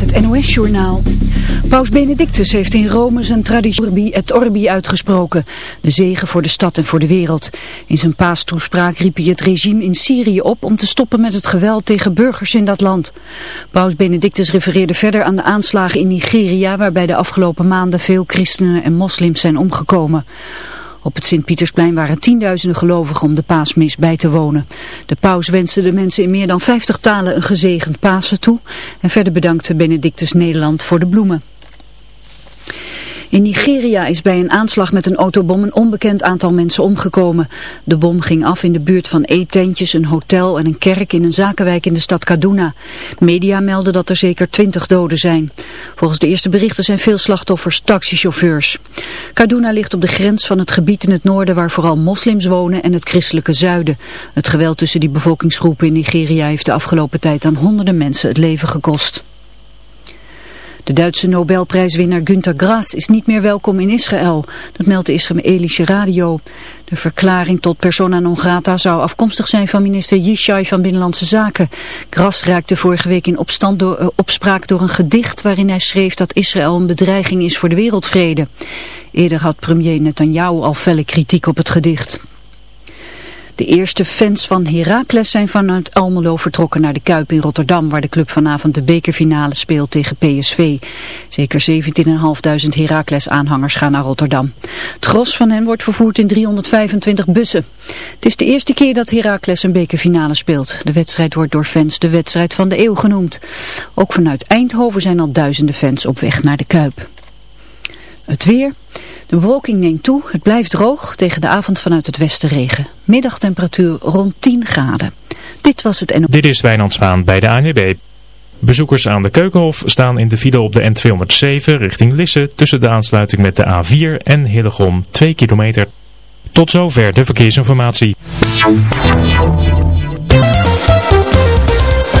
het NOS-journaal. Paus Benedictus heeft in Rome zijn traditie et orbi uitgesproken. De zegen voor de stad en voor de wereld. In zijn paastoespraak riep hij het regime in Syrië op om te stoppen met het geweld tegen burgers in dat land. Paus Benedictus refereerde verder aan de aanslagen in Nigeria waarbij de afgelopen maanden veel christenen en moslims zijn omgekomen. Op het Sint-Pietersplein waren tienduizenden gelovigen om de paasmis bij te wonen. De paus wenste de mensen in meer dan 50 talen een gezegend Pasen toe en verder bedankte Benedictus Nederland voor de bloemen. In Nigeria is bij een aanslag met een autobom een onbekend aantal mensen omgekomen. De bom ging af in de buurt van eetentjes, een hotel en een kerk in een zakenwijk in de stad Kaduna. Media melden dat er zeker twintig doden zijn. Volgens de eerste berichten zijn veel slachtoffers taxichauffeurs. Kaduna ligt op de grens van het gebied in het noorden waar vooral moslims wonen en het christelijke zuiden. Het geweld tussen die bevolkingsgroepen in Nigeria heeft de afgelopen tijd aan honderden mensen het leven gekost. De Duitse Nobelprijswinnaar Günter Grass is niet meer welkom in Israël. Dat meldt de Israëlische radio. De verklaring tot persona non grata zou afkomstig zijn van minister Yishai van Binnenlandse Zaken. Grass raakte vorige week in opstand door, uh, opspraak door een gedicht waarin hij schreef dat Israël een bedreiging is voor de wereldvrede. Eerder had premier Netanyahu al felle kritiek op het gedicht. De eerste fans van Heracles zijn vanuit Almelo vertrokken naar de Kuip in Rotterdam, waar de club vanavond de bekerfinale speelt tegen PSV. Zeker 17.500 Heracles-aanhangers gaan naar Rotterdam. Het gros van hen wordt vervoerd in 325 bussen. Het is de eerste keer dat Heracles een bekerfinale speelt. De wedstrijd wordt door fans de wedstrijd van de eeuw genoemd. Ook vanuit Eindhoven zijn al duizenden fans op weg naar de Kuip. Het weer. De bewolking neemt toe, het blijft droog, tegen de avond vanuit het westen regen. Middagtemperatuur rond 10 graden. Dit was het NO. Dit is Wijnand bij de ANWB. Bezoekers aan de Keukenhof staan in de file op de N207 richting Lisse tussen de aansluiting met de A4 en Hillegom 2 kilometer. Tot zover de verkeersinformatie.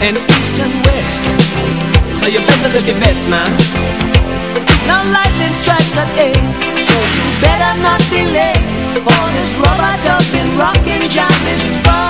and east and west. So you better look your best, man. Now lightning strikes at eight, so you better not be late for this rubber dubbing, rocking, jamming fun.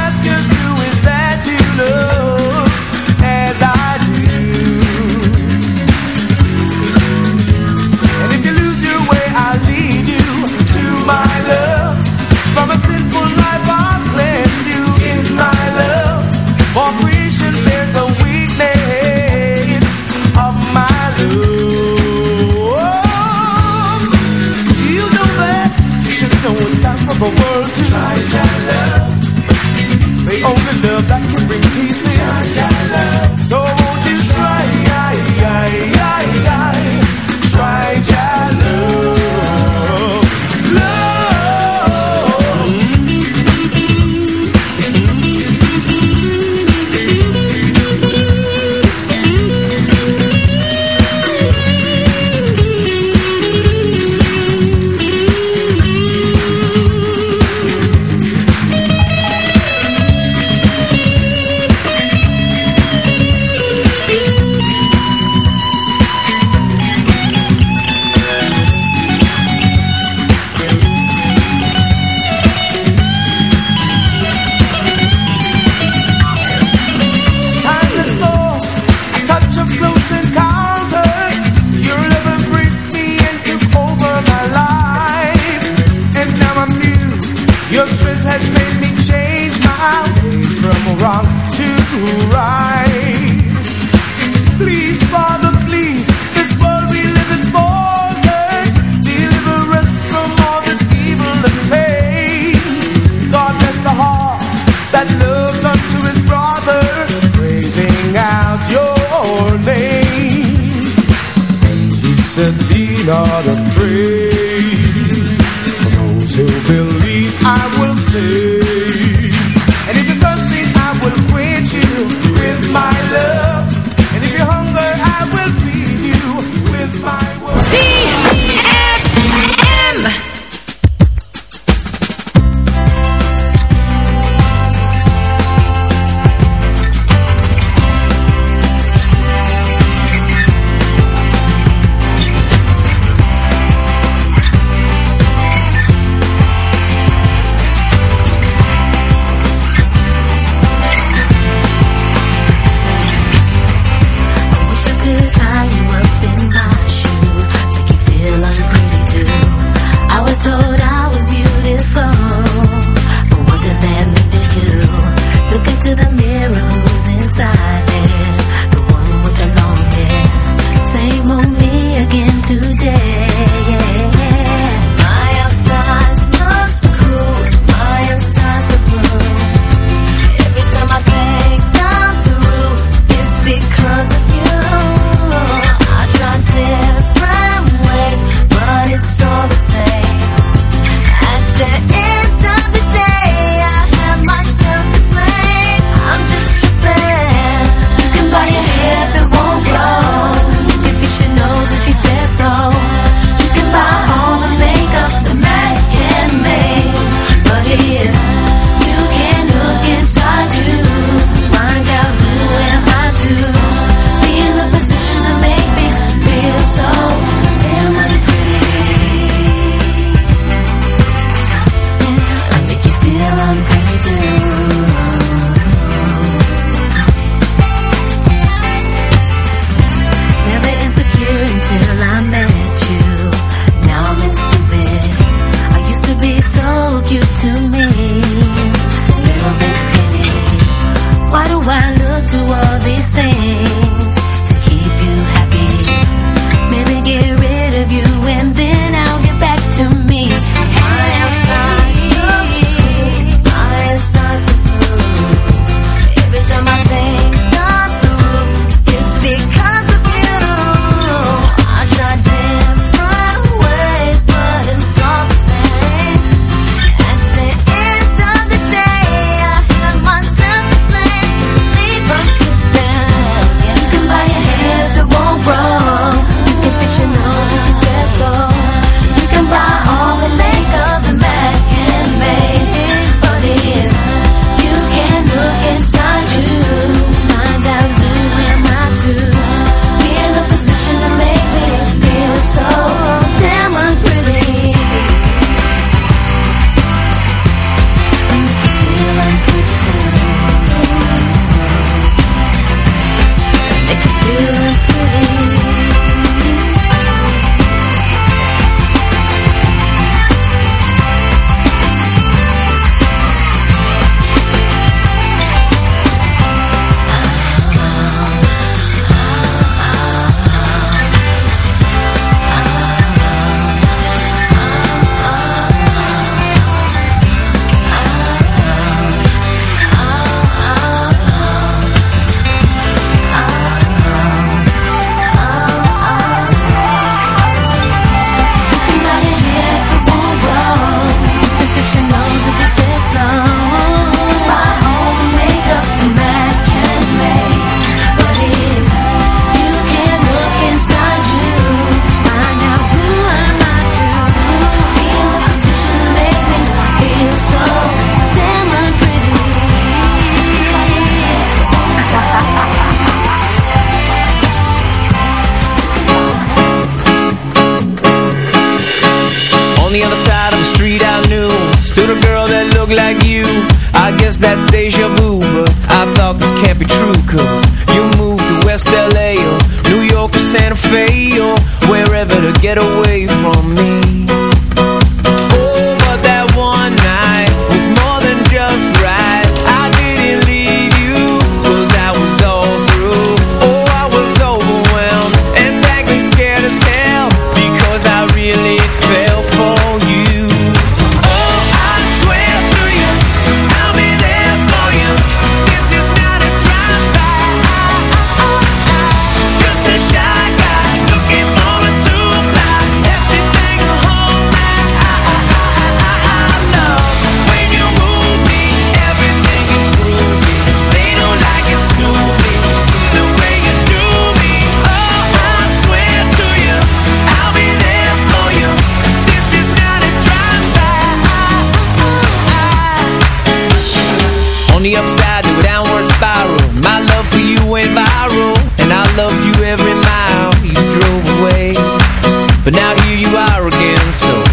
ser.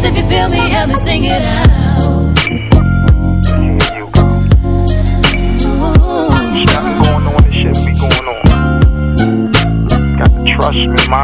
If you feel me, help me sing it out. Ooh. Going on, shit going on. Got to trust me, ma.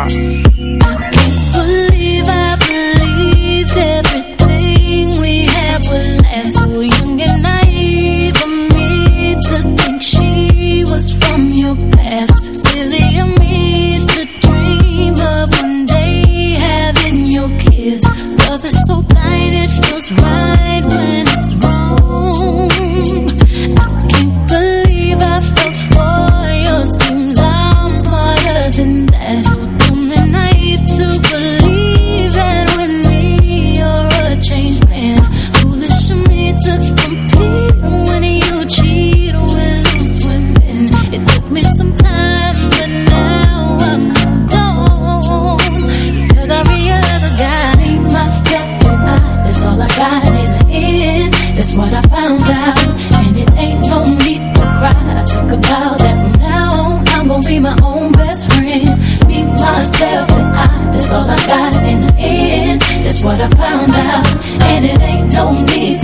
myself and I, that's all I got in the end. That's what I found out, and it ain't no need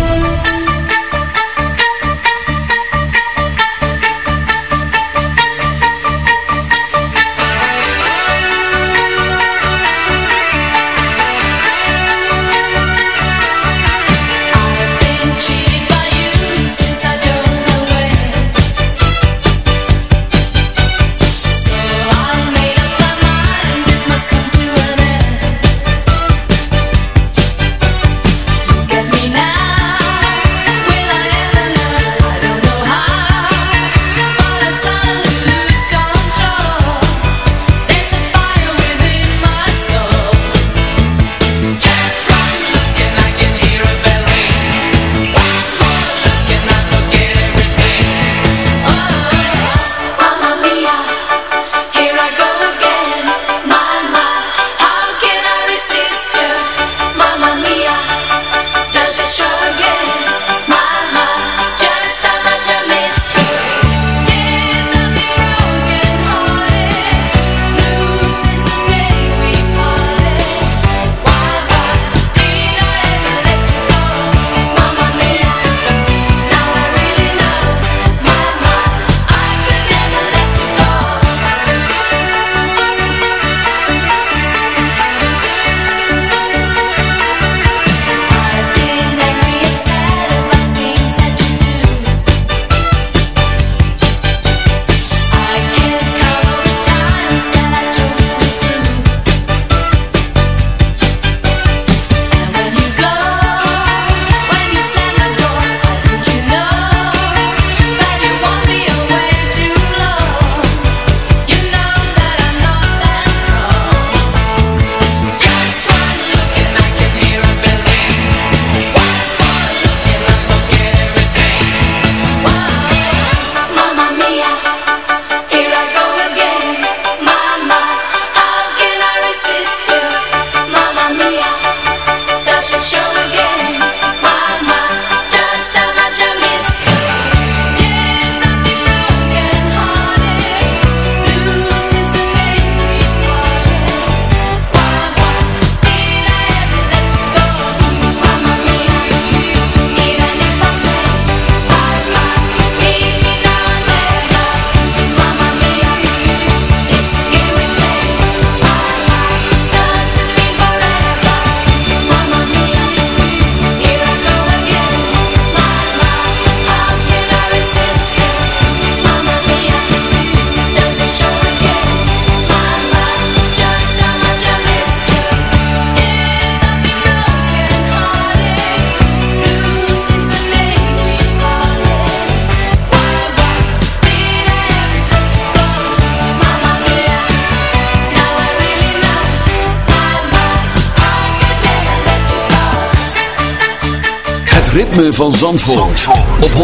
Van Zandvoort, op 106.9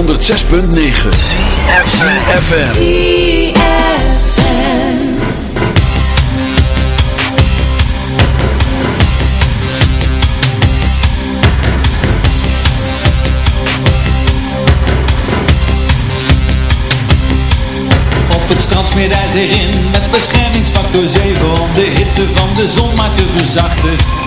FM. Op het strand hij zich in met beschermingsfactor 7 om de hitte van de zon maar te verzachten.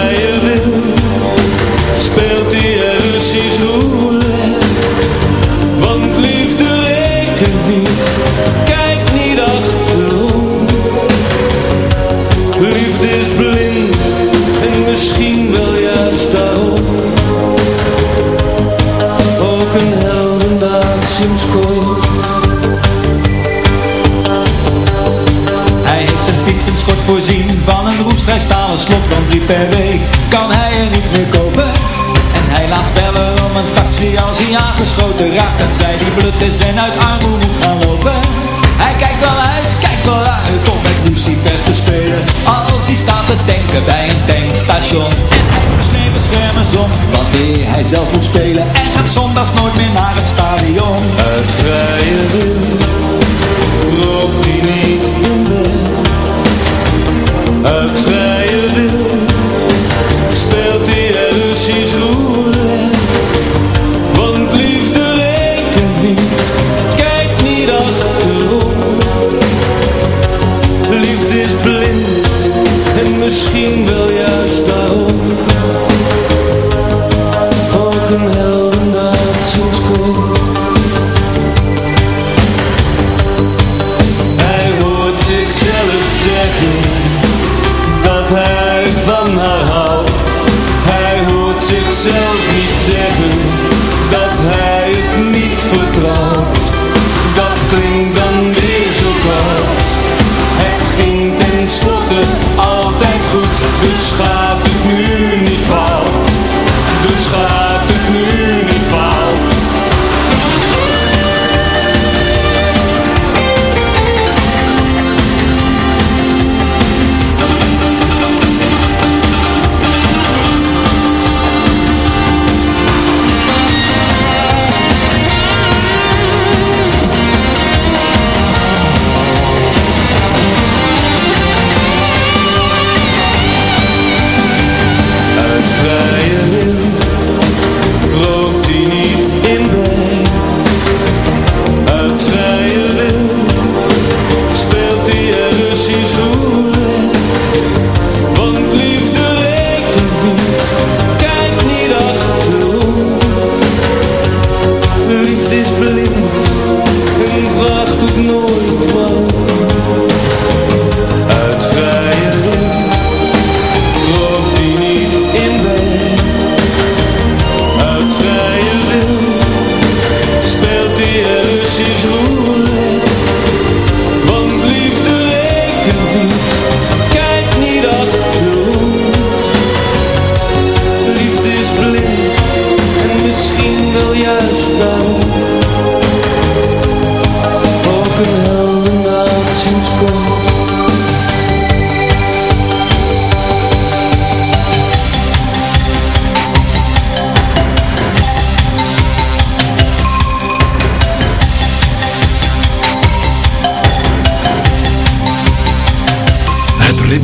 stalen slot Van drie per week kan hij er niet meer kopen. En hij laat bellen om een taxi als hij aangeschoten raakt. En zij die blut is en uit armoede moet gaan lopen. Hij kijkt wel uit, kijkt wel uit om met Lucifers te spelen. Als hij staat te tanken bij een tankstation. En hij doet geen beschermers om wanneer hij zelf moet spelen. En gaat zondags nooit meer naar het stadion. Uit vrije wil hij niet in misschien wel juist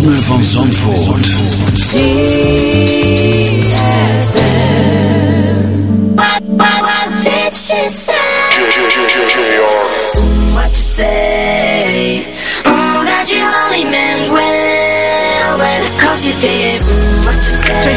ritme van Zandvoort. What, did she say? What you say? Oh, that you only meant well, you did. What you say?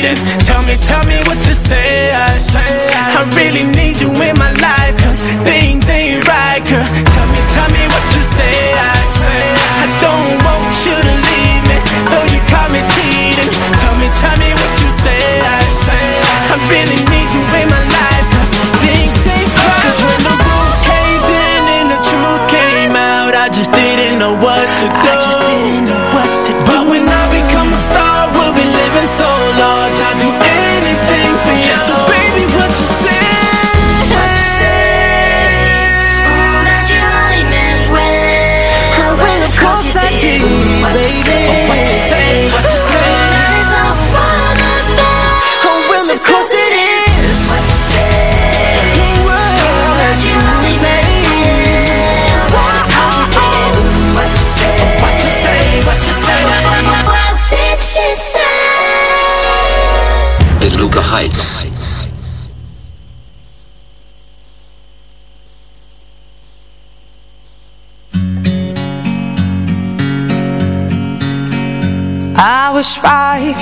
bleeding. Tell me, tell me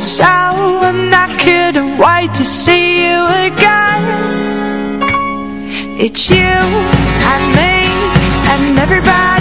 wish I couldn't wait to see you again. It's you and me and everybody.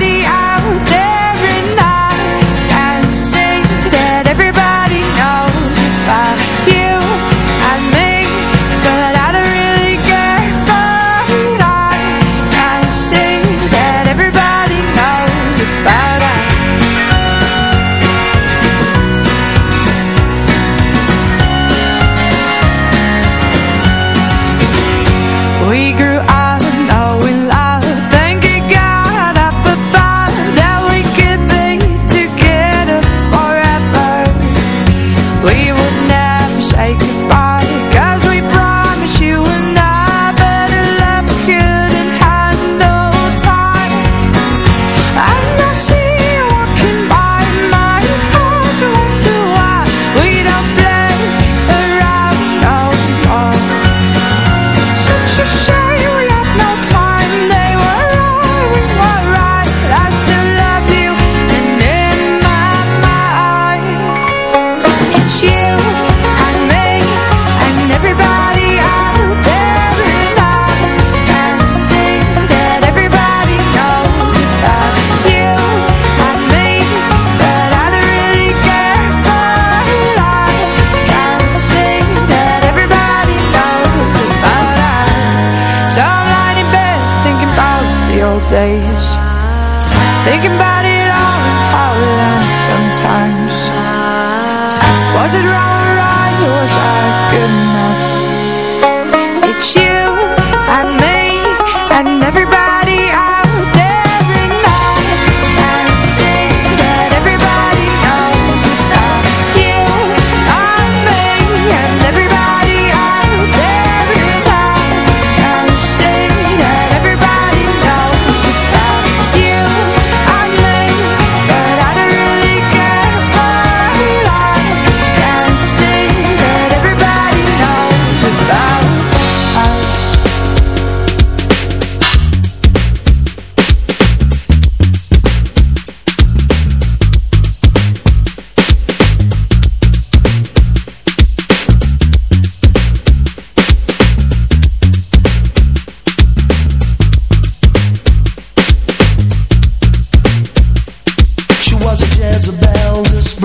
Jezebel, this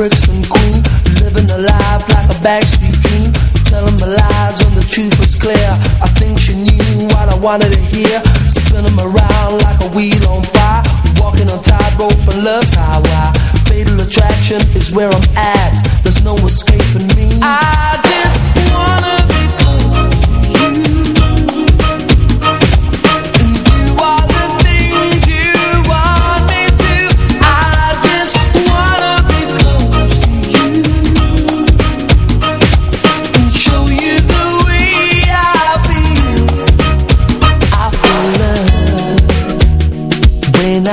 queen, living life like a backstreet dream. Telling lies when the truth clear. I think she knew what I wanted to hear. Spinning around like a wheel on fire. Walking on tightrope love's. Fatal attraction is where I'm at. There's no escaping me. I just wanna.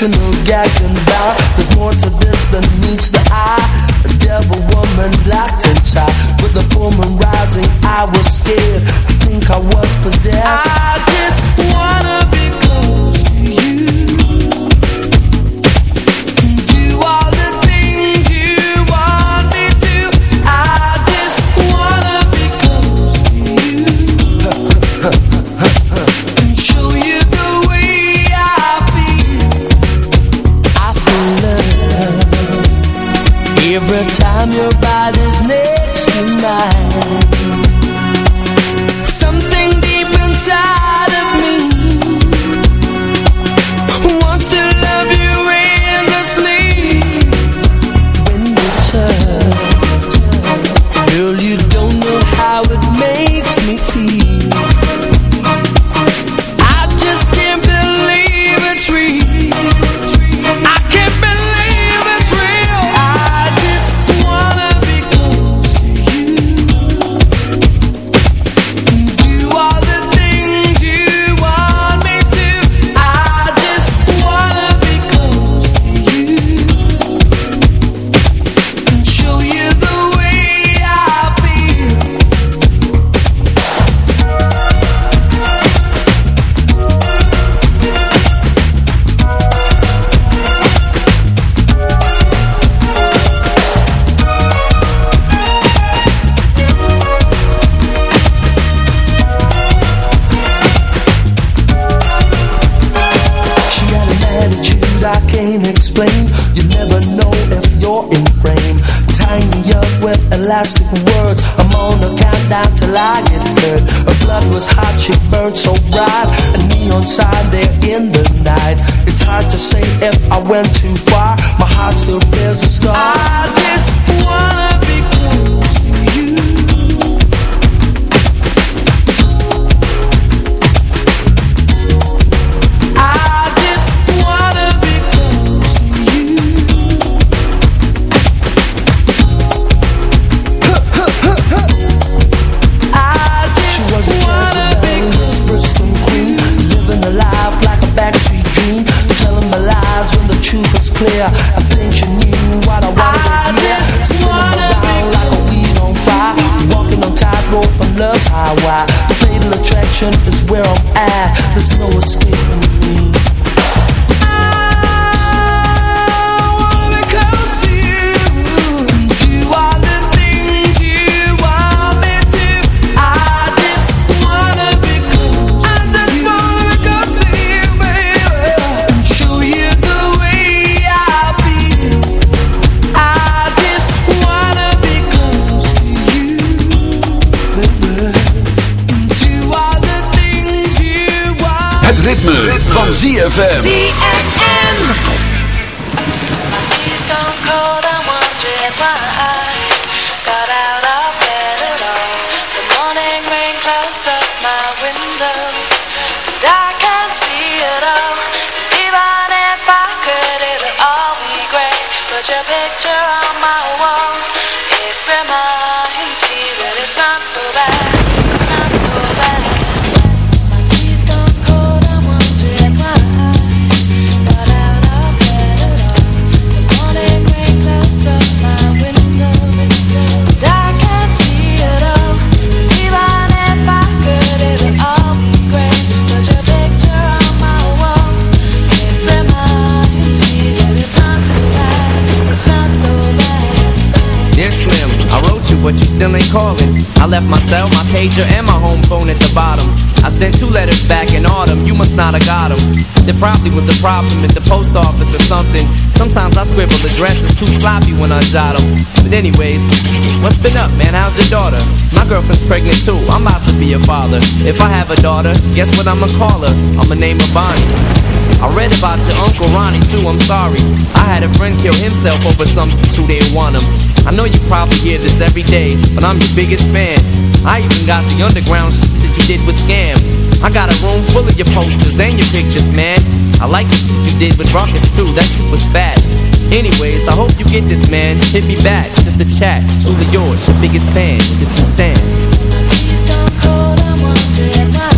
emotional, calling. I left my cell, my pager, and my home phone at the bottom. I sent two letters back in autumn, you must not have got them. There probably was a problem at the post office or something. Sometimes I scribble addresses too sloppy when I jot them. But anyways, what's been up, man? How's your daughter? My girlfriend's pregnant too, I'm about to be a father. If I have a daughter, guess what I'ma call her? I'ma name her Bonnie. I read about your Uncle Ronnie too, I'm sorry. I had a friend kill himself over some who didn't want him. I know you probably hear this every day, but I'm your biggest fan. I even got the underground shit that you did with Scam. I got a room full of your posters and your pictures, man. I like the shit you did with Ruckus too, that shit was bad. Anyways, I hope you get this, man. Hit me back, just a chat. Truly yours, your biggest fan. This is Stan. Dear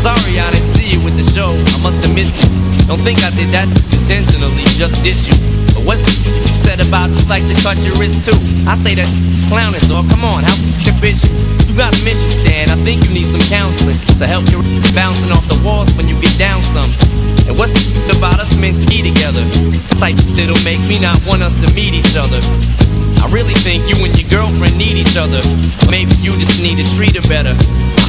Sorry I didn't see you with the show. I must have missed you. Don't think I did that intentionally, just dish you. But what's the you said about you like to cut your wrist too? I say that clowning, so come on, how can bitch you? You got some issues, Stan. I think you need some counseling to help you bouncing off the walls when you get down some. And what's the about us to be together? Like that'll make me not want us to meet each other. I really think you and your girlfriend need each other. Maybe you just need to treat her better.